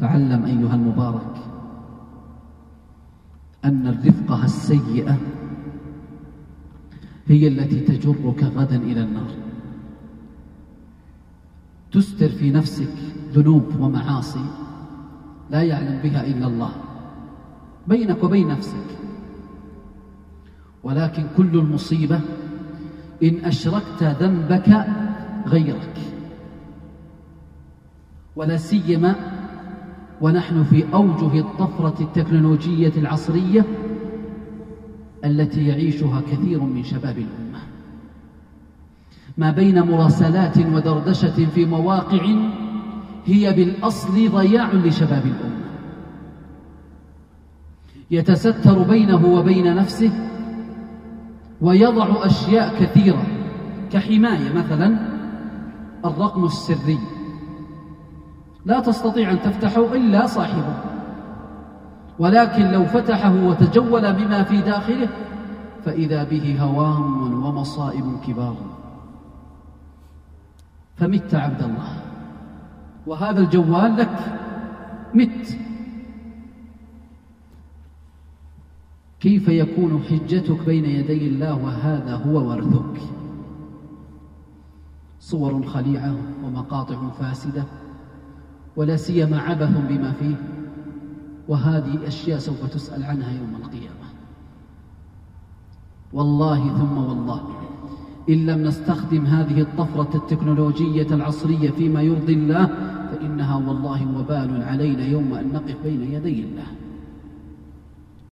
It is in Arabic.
تعلم أيها المبارك أن الرفقة السيئة هي التي تجرك غدا إلى النار. تستر في نفسك ذنوب ومعاصي لا يعلم بها إلا الله بينك وبين نفسك. ولكن كل المصيبة إن أشركت ذنبك غيرك ولا سيما ونحن في أوجه الطفرة التكنولوجية العصرية التي يعيشها كثير من شباب الأمة. ما بين مراسلات ودردشة في مواقع هي بالأصل ضياع لشباب الأمة. يتستر بينه وبين نفسه ويضع أشياء كثيرة كحماية مثلا الرقم السري. لا تستطيع أن تفتحه إلا صاحبه. ولكن لو فتحه وتجول بما في داخله فإذا به هوام ومصائب كبار. فمت عبد الله. وهذا الجوال لك. مت. كيف يكون حجتك بين يدي الله وهذا هو ورثك صور خليعة ومقاطع فاسدة. ولا سيما عبث بما فيه. وهذه أشياء سوف تسأل عنها يوم القيامة. والله ثم والله إن لم نستخدم هذه الطفرة التكنولوجية العصرية فيما يرضي الله فإنها والله وبال علينا يوم أن نقف بين يدي الله.